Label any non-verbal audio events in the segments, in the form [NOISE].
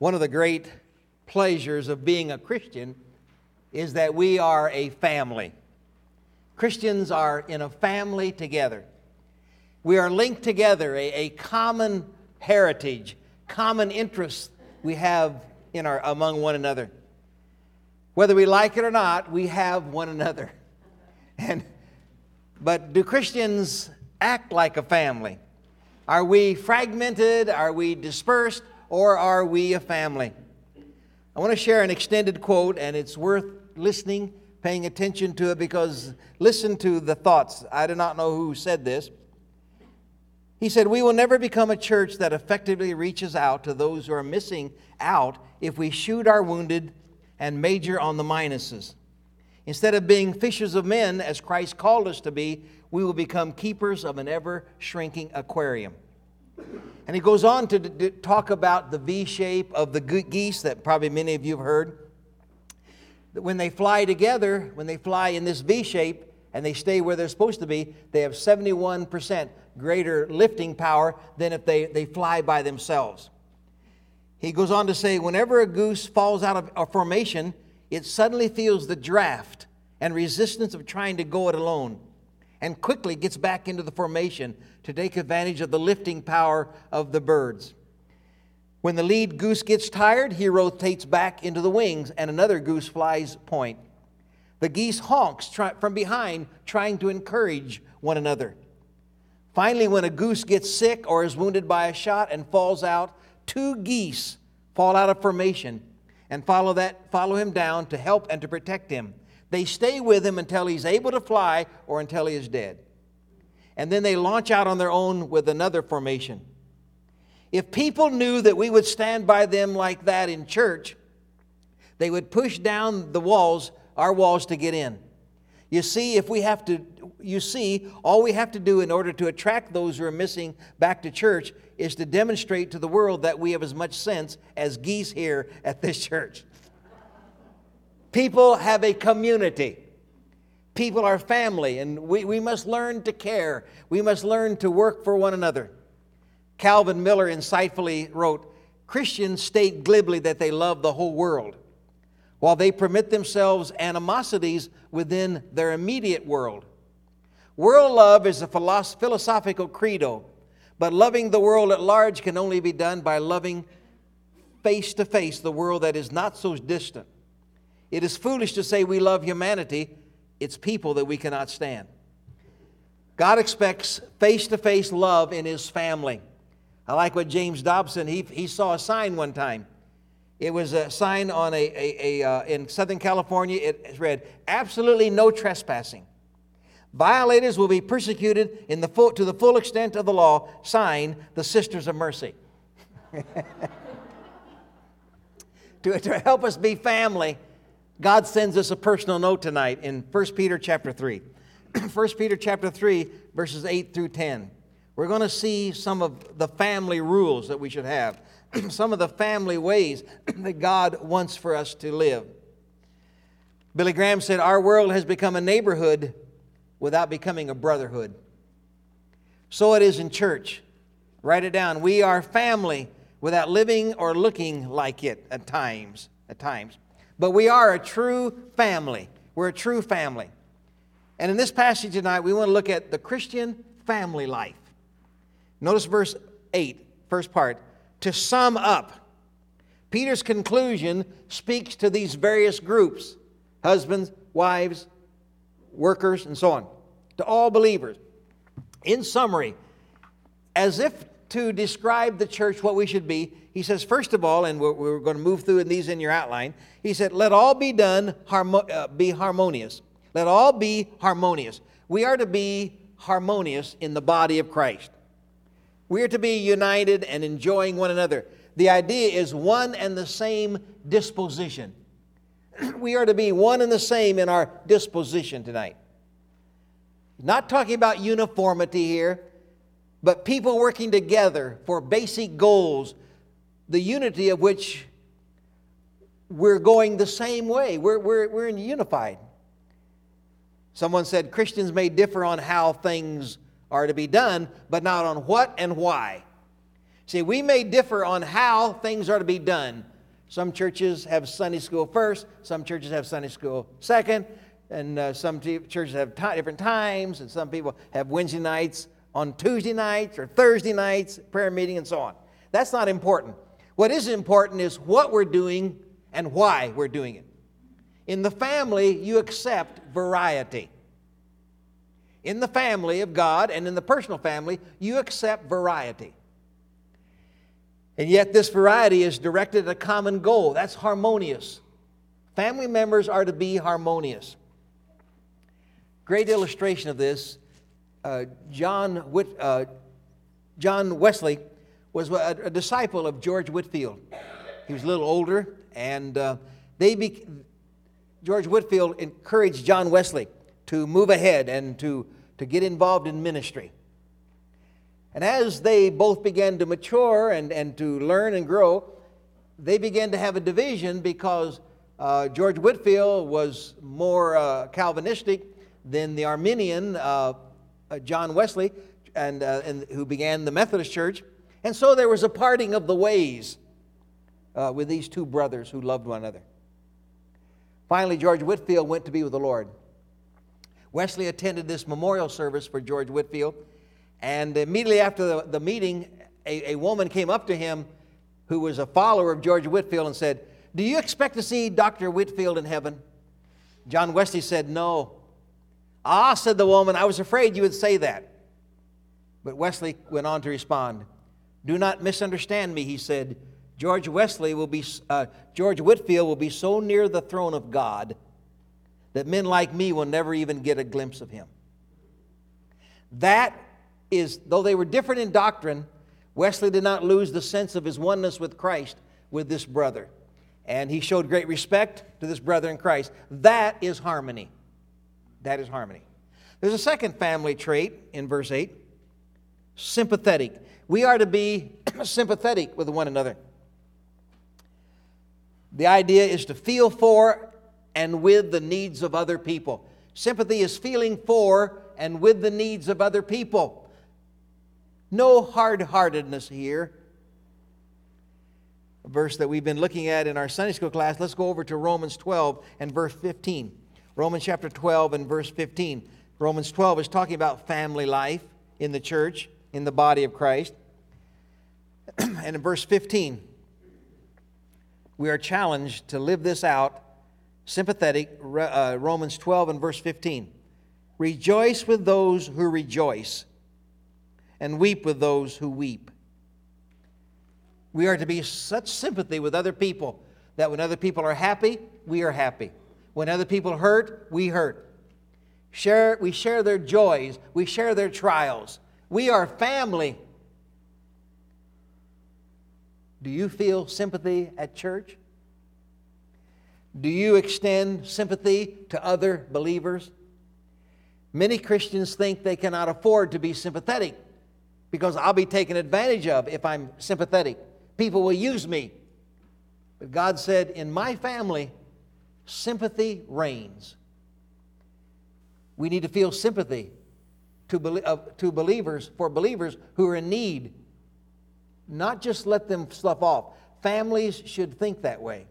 One of the great pleasures of being a Christian is that we are a family. Christians are in a family together. We are linked together, a, a common heritage, common interests we have in our, among one another. Whether we like it or not, we have one another. [LAUGHS] And, but do Christians act like a family? Are we fragmented? Are we dispersed? Or are we a family? I want to share an extended quote, and it's worth listening, paying attention to it, because listen to the thoughts. I do not know who said this. He said, We will never become a church that effectively reaches out to those who are missing out if we shoot our wounded and major on the minuses. Instead of being fishers of men, as Christ called us to be, we will become keepers of an ever shrinking aquarium. And he goes on to d- d- talk about the V shape of the geese that probably many of you have heard. That when they fly together, when they fly in this V shape and they stay where they're supposed to be, they have 71% greater lifting power than if they, they fly by themselves. He goes on to say, whenever a goose falls out of a formation, it suddenly feels the draft and resistance of trying to go it alone and quickly gets back into the formation to take advantage of the lifting power of the birds. When the lead goose gets tired, he rotates back into the wings and another goose flies point. The geese honks try, from behind, trying to encourage one another. Finally, when a goose gets sick or is wounded by a shot and falls out, two geese fall out of formation and follow, that, follow him down to help and to protect him. They stay with him until he's able to fly or until he is dead. And then they launch out on their own with another formation. If people knew that we would stand by them like that in church, they would push down the walls, our walls, to get in. You see, if we have to, you see, all we have to do in order to attract those who are missing back to church is to demonstrate to the world that we have as much sense as geese here at this [LAUGHS] church. People have a community. People are family, and we, we must learn to care. We must learn to work for one another. Calvin Miller insightfully wrote Christians state glibly that they love the whole world, while they permit themselves animosities within their immediate world. World love is a philosophical credo but loving the world at large can only be done by loving face to face the world that is not so distant. It is foolish to say we love humanity, it's people that we cannot stand. God expects face to face love in His family. I like what James Dobson, he, he saw a sign one time. It was a sign on a, a, a uh, in Southern California. It read, absolutely no trespassing. Violators will be persecuted in the full, to the full extent of the law. Sign the Sisters of Mercy. [LAUGHS] to, to help us be family, God sends us a personal note tonight in 1 Peter chapter 3. [CLEARS THROAT] 1 Peter chapter 3, verses 8 through 10. We're going to see some of the family rules that we should have, [CLEARS THROAT] some of the family ways [CLEARS THROAT] that God wants for us to live. Billy Graham said, Our world has become a neighborhood without becoming a brotherhood. So it is in church. Write it down. We are family without living or looking like it at times. At times. But we are a true family. We're a true family. And in this passage tonight, we want to look at the Christian family life. Notice verse 8, first part. To sum up, Peter's conclusion speaks to these various groups husbands, wives, workers, and so on, to all believers. In summary, as if to describe the church what we should be, he says, first of all, and we're, we're going to move through these in your outline, he said, let all be done, harmo- uh, be harmonious. Let all be harmonious. We are to be harmonious in the body of Christ. We are to be united and enjoying one another. The idea is one and the same disposition. [CLEARS THROAT] we are to be one and the same in our disposition tonight. Not talking about uniformity here, but people working together for basic goals, the unity of which we're going the same way. We're, we're, we're unified. Someone said Christians may differ on how things are to be done, but not on what and why. See, we may differ on how things are to be done. Some churches have Sunday school first, some churches have Sunday school second, and uh, some t- churches have t- different times, and some people have Wednesday nights on Tuesday nights or Thursday nights, prayer meeting, and so on. That's not important. What is important is what we're doing and why we're doing it. In the family, you accept variety. In the family of God and in the personal family, you accept variety. And yet, this variety is directed at a common goal. That's harmonious. Family members are to be harmonious. Great illustration of this uh, John, Whit, uh, John Wesley was a, a, disciple of George Whitefield. He was a little older, and uh, they be, George Whitefield encouraged John Wesley to move ahead and to, to get involved in ministry. And as they both began to mature and, and to learn and grow, they began to have a division because uh, George Whitefield was more uh, Calvinistic than the Arminian uh, John Wesley, and, uh, and, who began the Methodist Church. And so there was a parting of the ways uh, with these two brothers who loved one another. Finally, George Whitefield went to be with the Lord. Wesley attended this memorial service for George Whitefield, and immediately after the, the meeting, a, a woman came up to him who was a follower of George Whitefield and said, Do you expect to see Dr. Whitefield in heaven? John Wesley said, No. Ah, said the woman, I was afraid you would say that. But Wesley went on to respond, Do not misunderstand me, he said. George Wesley will be, uh, George Whitefield will be so near the throne of God that men like me will never even get a glimpse of him. That is, though they were different in doctrine, Wesley did not lose the sense of his oneness with Christ with this brother. And he showed great respect to this brother in Christ. That is harmony. That is harmony. There's a second family trait in verse 8 sympathetic. We are to be [CLEARS THROAT] sympathetic with one another. The idea is to feel for and with the needs of other people. Sympathy is feeling for and with the needs of other people. No hard heartedness here. A verse that we've been looking at in our Sunday school class. Let's go over to Romans 12 and verse 15. Romans chapter 12 and verse 15. Romans 12 is talking about family life in the church, in the body of Christ. [CLEARS THROAT] and in verse 15, we are challenged to live this out. Sympathetic, uh, Romans 12 and verse 15. Rejoice with those who rejoice and weep with those who weep. We are to be such sympathy with other people that when other people are happy, we are happy. When other people hurt, we hurt. Share, we share their joys, we share their trials. We are family. Do you feel sympathy at church? Do you extend sympathy to other believers? Many Christians think they cannot afford to be sympathetic because I'll be taken advantage of if I'm sympathetic. People will use me. But God said, in my family, sympathy reigns. We need to feel sympathy to, uh, to believers, for believers who are in need. Not just let them slough off. Families should think that way.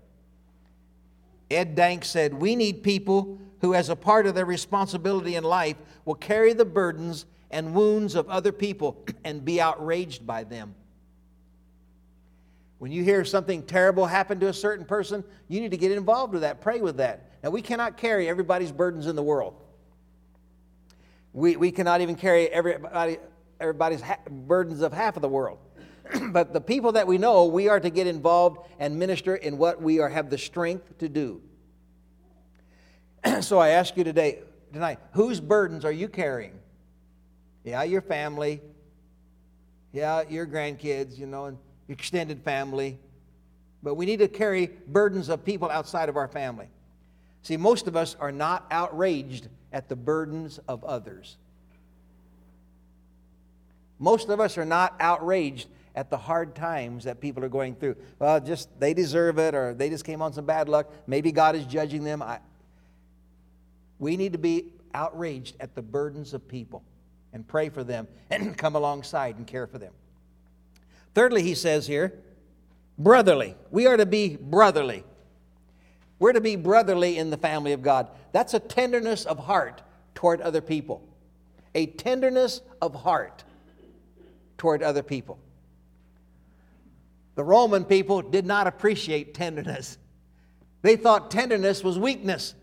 Ed Dank said, We need people who, as a part of their responsibility in life, will carry the burdens and wounds of other people and be outraged by them. When you hear something terrible happen to a certain person, you need to get involved with that, pray with that. Now, we cannot carry everybody's burdens in the world. We, we cannot even carry everybody, everybody's ha- burdens of half of the world. [CLEARS THROAT] but the people that we know, we are to get involved and minister in what we are, have the strength to do. [CLEARS THROAT] so I ask you today, tonight, whose burdens are you carrying? Yeah, your family. Yeah, your grandkids, you know, and extended family. But we need to carry burdens of people outside of our family. See, most of us are not outraged at the burdens of others. Most of us are not outraged at the hard times that people are going through. Well, just they deserve it, or they just came on some bad luck. Maybe God is judging them. I, we need to be outraged at the burdens of people and pray for them and [CLEARS THROAT] come alongside and care for them. Thirdly, he says here, brotherly. We are to be brotherly. We're to be brotherly in the family of God. That's a tenderness of heart toward other people. A tenderness of heart toward other people. The Roman people did not appreciate tenderness. They thought tenderness was weakness.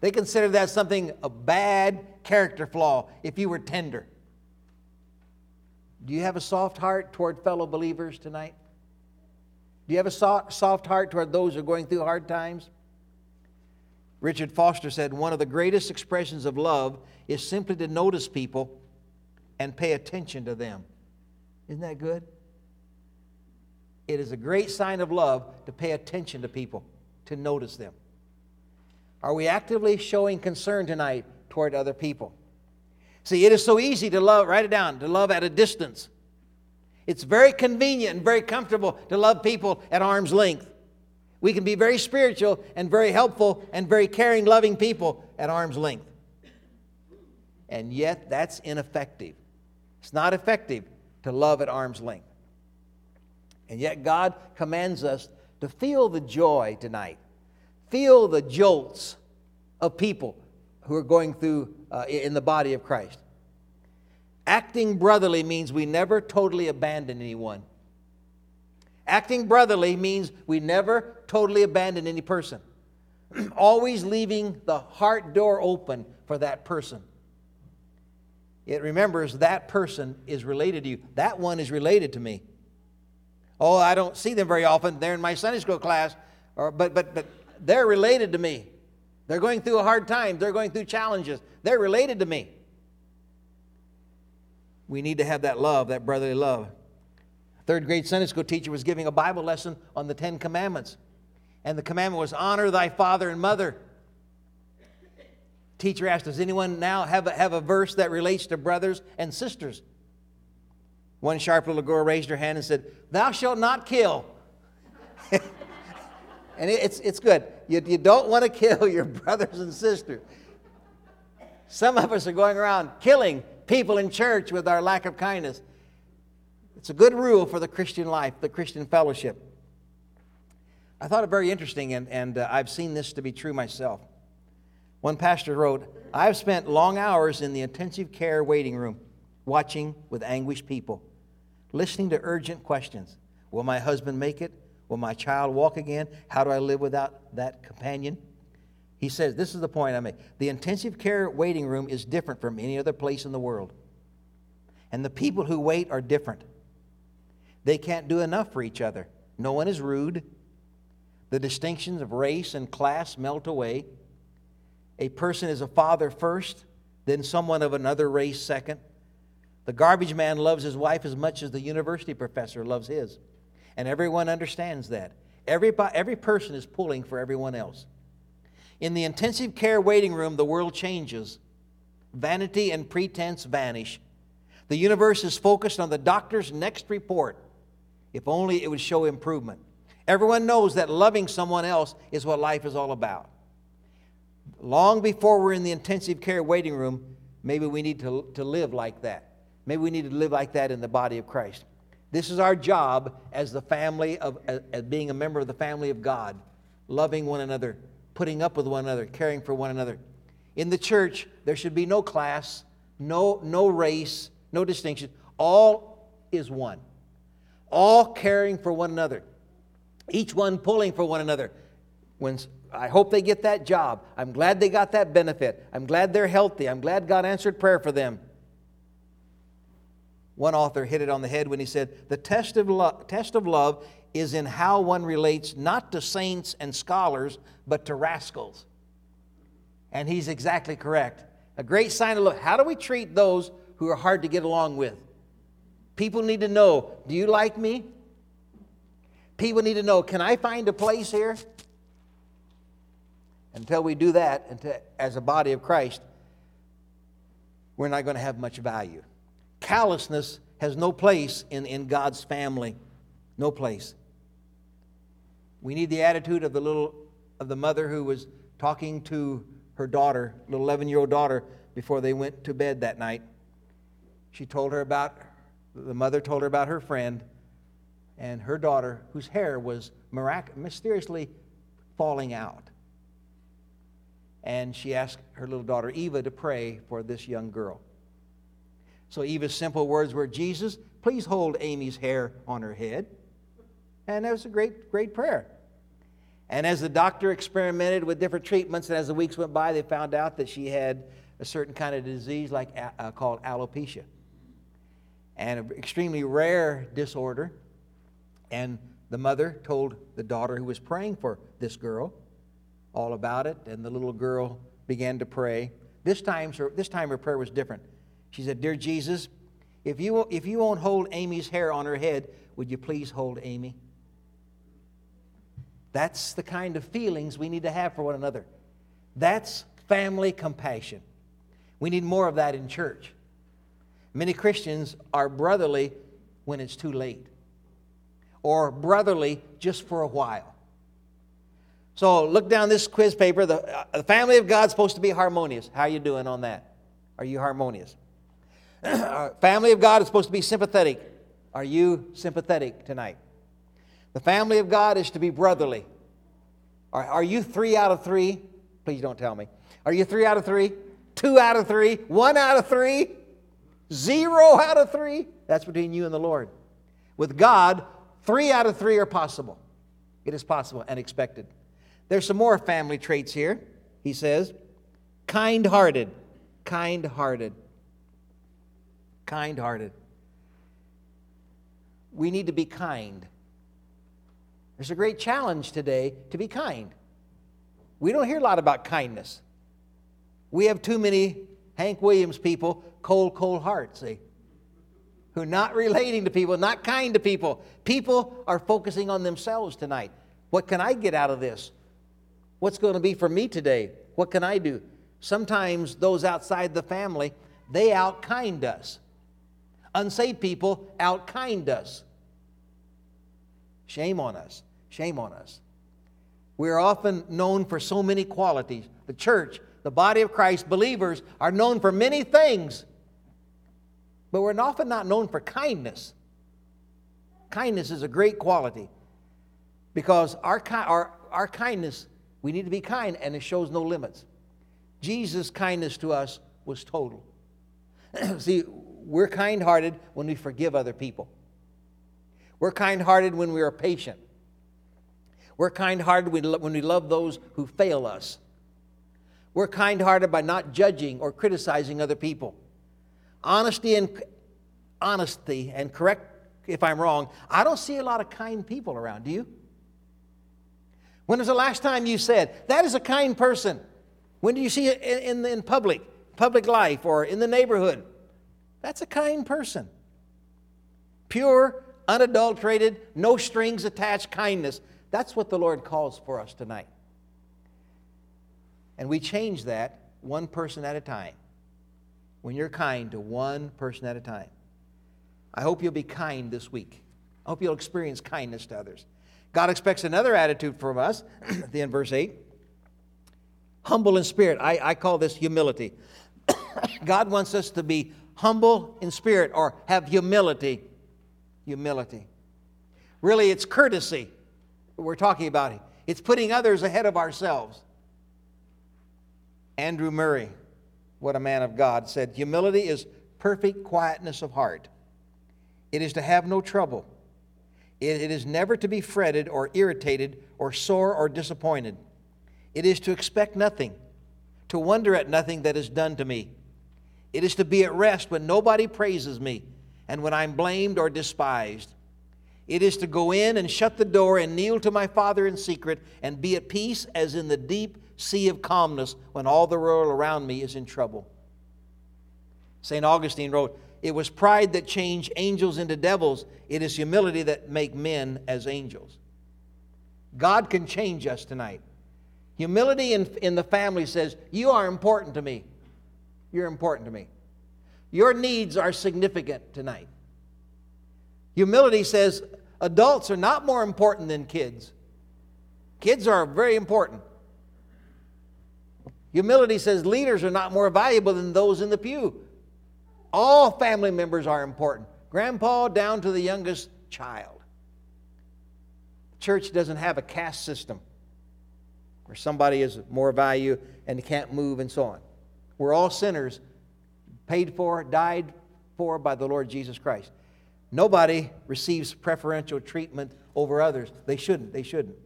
They considered that something, a bad character flaw, if you were tender. Do you have a soft heart toward fellow believers tonight? Do you have a soft heart toward those who are going through hard times? Richard Foster said one of the greatest expressions of love is simply to notice people and pay attention to them. Isn't that good? It is a great sign of love to pay attention to people, to notice them. Are we actively showing concern tonight toward other people? See, it is so easy to love, write it down, to love at a distance. It's very convenient and very comfortable to love people at arm's length. We can be very spiritual and very helpful and very caring, loving people at arm's length. And yet, that's ineffective. It's not effective to love at arm's length. And yet, God commands us to feel the joy tonight, feel the jolts of people who are going through uh, in the body of Christ. Acting brotherly means we never totally abandon anyone. Acting brotherly means we never totally abandon any person. [CLEARS THROAT] Always leaving the heart door open for that person. It remembers that person is related to you. That one is related to me. Oh, I don't see them very often. They're in my Sunday school class, or, but, but, but they're related to me. They're going through a hard time. They're going through challenges. They're related to me. We need to have that love, that brotherly love. Third grade Sunday school teacher was giving a Bible lesson on the Ten Commandments. And the commandment was honor thy father and mother. Teacher asked, Does anyone now have a, have a verse that relates to brothers and sisters? One sharp little girl raised her hand and said, Thou shalt not kill. [LAUGHS] and it, it's, it's good. You, you don't want to kill your [LAUGHS] brothers and sisters. Some of us are going around killing people in church with our lack of kindness. It's a good rule for the Christian life, the Christian fellowship. I thought it very interesting, and, and uh, I've seen this to be true myself. One pastor wrote, I've spent long hours in the intensive care waiting room watching with anguished people, listening to urgent questions. Will my husband make it? Will my child walk again? How do I live without that companion? He says, This is the point I make. The intensive care waiting room is different from any other place in the world. And the people who wait are different. They can't do enough for each other. No one is rude. The distinctions of race and class melt away. A person is a father first, then someone of another race second. The garbage man loves his wife as much as the university professor loves his. And everyone understands that. Every, every person is pulling for everyone else. In the intensive care waiting room, the world changes. Vanity and pretense vanish. The universe is focused on the doctor's next report. If only it would show improvement. Everyone knows that loving someone else is what life is all about. Long before we're in the intensive care waiting room, maybe we need to, to live like that. Maybe we need to live like that in the body of Christ. This is our job as the family of as, being a member of the family of God, loving one another, putting up with one another, caring for one another. In the church, there should be no class, no, no race, no distinction. All is one. All caring for one another. Each one pulling for one another. When I hope they get that job. I'm glad they got that benefit. I'm glad they're healthy. I'm glad God answered prayer for them. One author hit it on the head when he said, The test of, lo- test of love is in how one relates not to saints and scholars, but to rascals. And he's exactly correct. A great sign of love. How do we treat those who are hard to get along with? People need to know do you like me? People need to know can I find a place here? Until we do that, as a body of Christ, we're not going to have much value. Callousness has no place in, in God's family. No place. We need the attitude of the little of the mother who was talking to her daughter, little 11 year old daughter, before they went to bed that night. She told her about, the mother told her about her friend and her daughter, whose hair was mirac- mysteriously falling out. And she asked her little daughter Eva to pray for this young girl. So Eva's simple words were, Jesus, please hold Amy's hair on her head. And that was a great, great prayer. And as the doctor experimented with different treatments, and as the weeks went by, they found out that she had a certain kind of disease like uh, called alopecia, and an extremely rare disorder. And the mother told the daughter who was praying for this girl all about it, and the little girl began to pray. This time, her, this time her prayer was different. She said, Dear Jesus, if you, if you won't hold Amy's hair on her head, would you please hold Amy? That's the kind of feelings we need to have for one another. That's family compassion. We need more of that in church. Many Christians are brotherly when it's too late, or brotherly just for a while. So look down this quiz paper. The, uh, the family of God's supposed to be harmonious. How are you doing on that? Are you harmonious? [CLEARS THROAT] Family of God is supposed to be sympathetic. Are you sympathetic tonight? The family of God is to be brotherly. Are, are you three out of three? Please don't tell me. Are you three out of three? Two out of three? One out of three? Zero out of three? That's between you and the Lord. With God, three out of three are possible. It is possible and expected. There's some more family traits here. He says, kind hearted. Kind hearted kind hearted. We need to be kind. There's a great challenge today to be kind. We don't hear a lot about kindness. We have too many Hank Williams people, cold, cold hearts, see, who are not relating to people, not kind to people. People are focusing on themselves tonight. What can I get out of this? What's going to be for me today? What can I do? Sometimes those outside the family, they outkind us unsaved people outkind us. Shame on us. Shame on us. We're often known for so many qualities. The church, the body of Christ, believers are known for many things, but we're often not known for kindness. Kindness is a great quality because our, our, our kindness, we need to be kind, and it shows no limits. Jesus' kindness to us was total. [CLEARS THROAT] See, we're kind hearted when we forgive other people. We're kind hearted when we are patient. We're kind hearted when we love those who fail us. We're kind hearted by not judging or criticizing other people. Honesty and honesty and correct if I'm wrong, I don't see a lot of kind people around, do you? When was the last time you said, that is a kind person? When do you see it in, in, in public, public life or in the neighborhood? That's a kind person. Pure, unadulterated, no strings attached kindness. That's what the Lord calls for us tonight. And we change that one person at a time. When you're kind to one person at a time. I hope you'll be kind this week. I hope you'll experience kindness to others. God expects another attitude from us, [CLEARS THROAT] the end verse 8. Humble in spirit. I, I call this humility. [COUGHS] God wants us to be humble in spirit or have humility. Humility. Really, it's courtesy we're talking about. it. It's putting others ahead of ourselves. Andrew Murray, what a man of God, said humility is perfect quietness of heart. It is to have no trouble. It, it is never to be fretted or irritated or sore or disappointed. It is to expect nothing, to wonder at nothing that is done to me it is to be at rest when nobody praises me and when I'm blamed or despised. It is to go in and shut the door and kneel to my Father in secret and be at peace as in the deep sea of calmness when all the world around me is in trouble. St. Augustine wrote, It was pride that changed angels into devils. It is humility that make men as angels. God can change us tonight. Humility in, in the family says, You are important to me. You're important to me. Your needs are significant tonight. Humility says adults are not more important than kids. Kids are very important. Humility says leaders are not more valuable than those in the pew. All family members are important, grandpa down to the youngest child. church doesn't have a caste system where somebody is more value and can't move and so on. We're all sinners, paid for, died for by the Lord Jesus Christ. Nobody receives preferential treatment over others. They shouldn't. They shouldn't.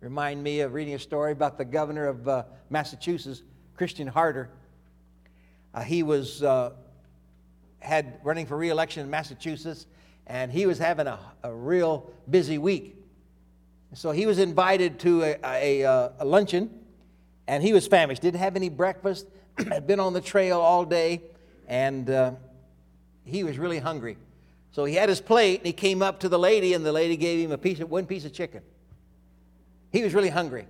Remind me of reading a story about the governor of uh, Massachusetts, Christian Herter. Uh, he was uh, had running for reelection in Massachusetts, and he was having a, a real busy week. So he was invited to a, a, a luncheon, and he was famished. Didn't have any breakfast. [CLEARS THROAT] had been on the trail all day, and uh, he was really hungry. So he had his plate, and he came up to the lady, and the lady gave him a piece of, one piece of chicken. He was really hungry.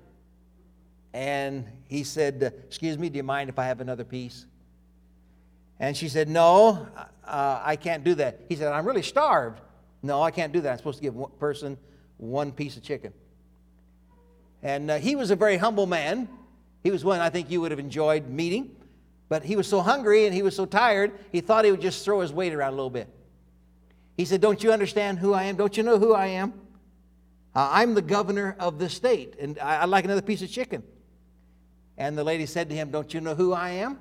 And he said, Excuse me, do you mind if I have another piece? And she said, No, uh, I can't do that. He said, I'm really starved. No, I can't do that. I'm supposed to give one person one piece of chicken. And uh, he was a very humble man. He was one I think you would have enjoyed meeting. But he was so hungry and he was so tired, he thought he would just throw his weight around a little bit. He said, Don't you understand who I am? Don't you know who I am? Uh, I'm the governor of the state, and I, I'd like another piece of chicken. And the lady said to him, Don't you know who I am?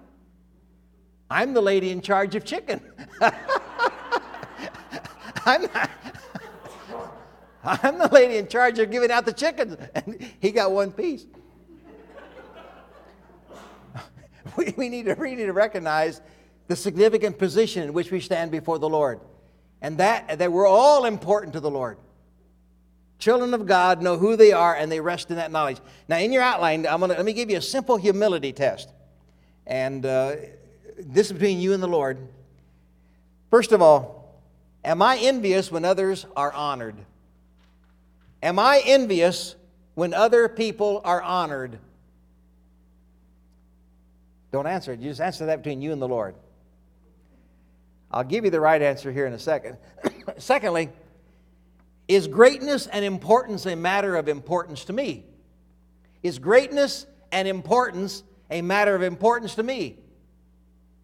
I'm the lady in charge of chicken. [LAUGHS] I'm, not, [LAUGHS] I'm the lady in charge of giving out the chickens. And he got one piece. [LAUGHS] We, need to, we need to recognize the significant position in which we stand before the Lord. And that, that we're all important to the Lord. Children of God know who they are and they rest in that knowledge. Now, in your outline, I'm gonna, let me give you a simple humility test. And uh, this is between you and the Lord. First of all, am I envious when others are honored? Am I envious when other people are honored? Don't answer it. You just answer that between you and the Lord. I'll give you the right answer here in a second. [COUGHS] Secondly, is greatness and importance a matter of importance to me? Is greatness and importance a matter of importance to me?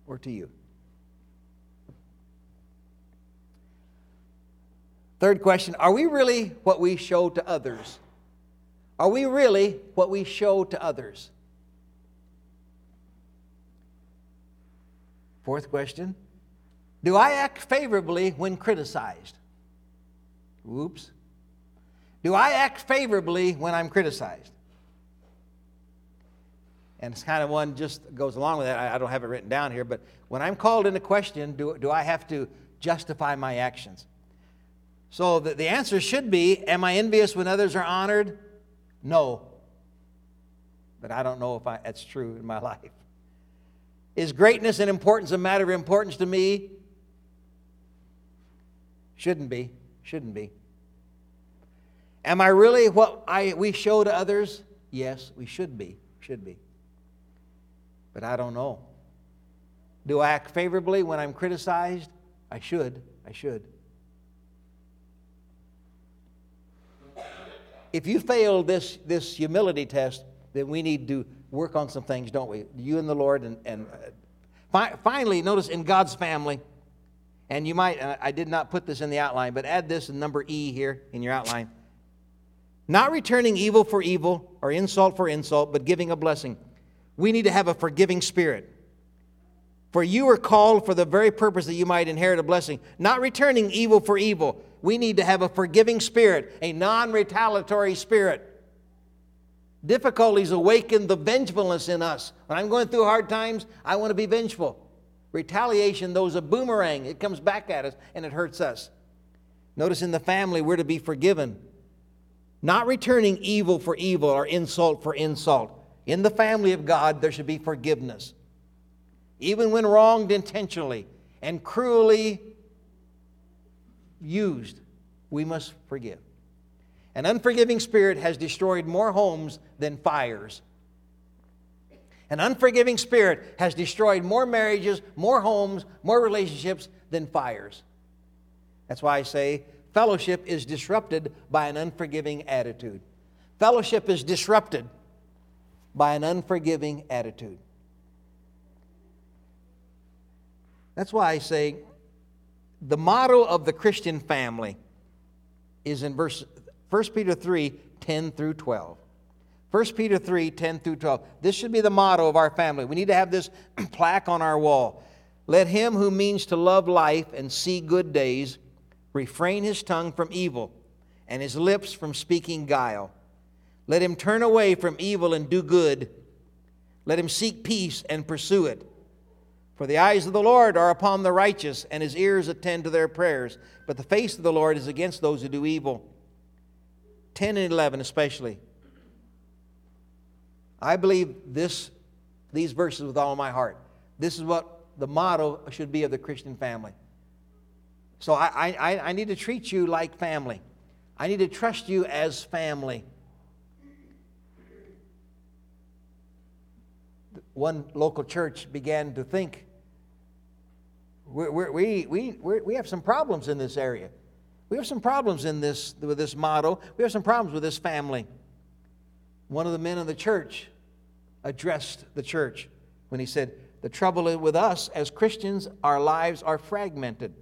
or to you? Third question Are we really what we show to others? Are we really what we show to others? Fourth question Do I act favorably when criticized? Whoops. Do I act favorably when I'm criticized? and it's kind of one just goes along with that. I, I, don't have it written down here, but when I'm called into question, do, do I have to justify my actions? So the, the answer should be Am I envious when others are honored? No. But I don't know if I, that's true in my [LAUGHS] life. Is greatness and importance a matter of importance to me? Shouldn't be. Shouldn't be. Am I really what I, we show to others? Yes, we should be. Should be but I don't know. Do I act favorably when I'm criticized? I should. I should. If you fail this, this humility test, then we need to work on some things, don't we? You and the Lord. And, and uh, fi- finally, notice in God's family, and you might, I did not put this in the outline, but add this in number E here in your outline. Not returning evil for evil or insult for insult, but giving a blessing we need to have a forgiving spirit. For you are called for the very purpose that you might inherit a blessing, not returning evil for evil. We need to have a forgiving spirit, a non retaliatory spirit. Difficulties awaken the vengefulness in us. When I'm going through hard times, I want to be vengeful. Retaliation, those a boomerang, it comes back at us and it hurts us. Notice in the family, we're to be forgiven, not returning evil for evil or insult for insult. In the family of God, there should be forgiveness. Even when wronged intentionally and cruelly used, we must forgive. An unforgiving spirit has destroyed more homes than fires. An unforgiving spirit has destroyed more marriages, more homes, more relationships than fires. That's why I say fellowship is disrupted by an unforgiving attitude. Fellowship is disrupted by an unforgiving attitude. That's why I say the motto of the Christian family is in verse 1 Peter 3 10 through 12. 1 Peter 3 10 through 12. This should be the motto of our family. We need to have this [CLEARS THROAT] plaque on our wall. Let him who means to love life and see good days refrain his tongue from evil and his lips from speaking guile. Let him turn away from evil and do good. Let him seek peace and pursue it. For the eyes of the Lord are upon the righteous, and his ears attend to their prayers. But the face of the Lord is against those who do evil. 10 and 11, especially. I believe this, these verses with all my heart. This is what the motto should be of the Christian family. So I, I, I need to treat you like family. I need to trust you as family. One local church began to think we we, we, we, we have some problems in this area. We have some problems in this, with this motto. We have some problems with this family. One of the men in the church addressed the church when he said, The trouble with us as Christians, our lives are fragmented.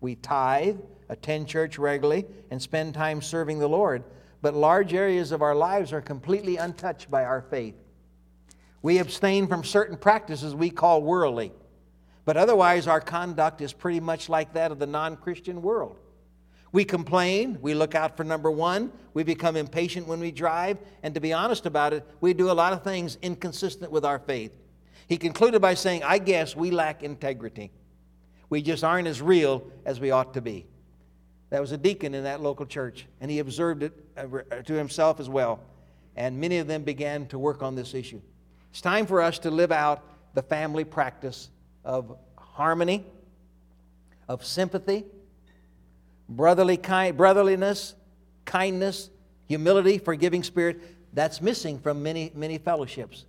We tithe, attend church regularly, and spend time serving the Lord, but large areas of our lives are completely untouched by our faith. We abstain from certain practices we call worldly, but otherwise our conduct is pretty much like that of the non Christian world. We complain, we look out for number one, we become impatient when we drive, and to be honest about it, we do a lot of things inconsistent with our faith. He concluded by saying, I guess we lack integrity. We just aren't as real as we ought to be. That was a deacon in that local church, and he observed it uh, to himself as well. And many of them began to work on this issue. It's time for us to live out the family practice of harmony, of sympathy, brotherly kind, brotherliness, kindness, humility, forgiving spirit, that's missing from many, many fellowships.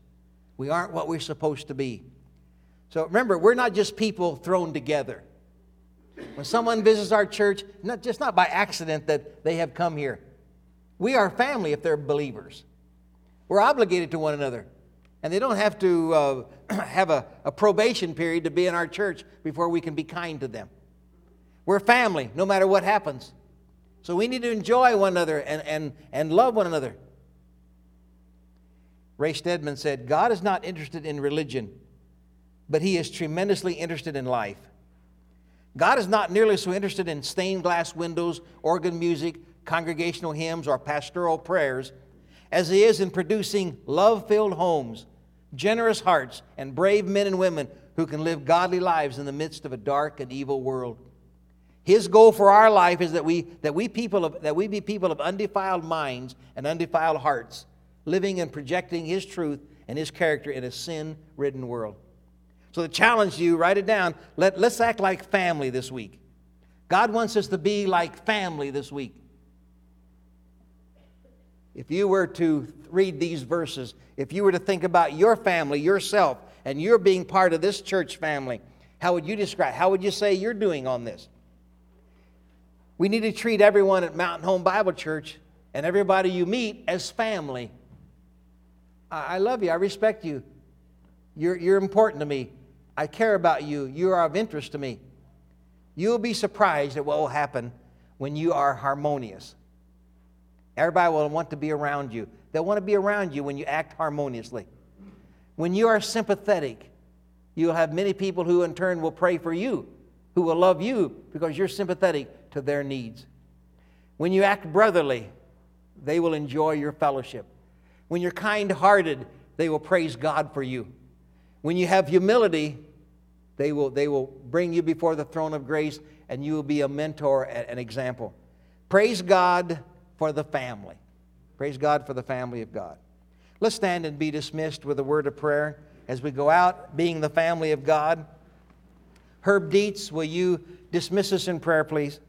We aren't what we're supposed to be. So remember, we're not just people thrown together. When someone visits our church, not just not by accident that they have come here. We are family if they're believers. We're obligated to one another. And they don't have to uh, [CLEARS THROAT] have a, a probation period to be in our church before we can be kind to them. We're family no matter what happens. So we need to enjoy one another and, and, and love one another. Ray Stedman said, God is not interested in religion, but he is tremendously interested in life. God is not nearly so interested in stained glass windows, organ music, congregational hymns, or pastoral prayers as he is in producing love filled homes, generous hearts, and brave men and women who can live godly lives in the midst of a dark and evil world. His goal for our life is that we, that we, people of, that we be people of undefiled minds and undefiled hearts, living and projecting His truth and His character in a sin ridden world. So, the challenge to you, write it down. Let, let's act like family this week. God wants us to be like family this week. If you were to read these verses, if you were to think about your family, yourself, and you're being part of this church family, how would you describe, how would you say you're doing on this? We need to treat everyone at Mountain Home Bible Church and everybody you meet as family. I, love you. I respect you. You're, you're important to me. I care about you. You are of interest to me. You'll be surprised at what will happen when you are harmonious. Everybody will want to be around you. They'll want to be around you when you act harmoniously. When you are sympathetic, you'll have many people who, in turn, will pray for you, who will love you because you're sympathetic to their needs. When you act brotherly, they will enjoy your fellowship. When you're kind hearted, they will praise God for you. When you have humility, they will, they will bring you before the throne of grace and you will be a mentor and an example. Praise God for the family. Praise God for the family of God. Let's stand and be dismissed with a word of prayer as we go out being the family of God. Herb Dietz, will you dismiss us in prayer, please?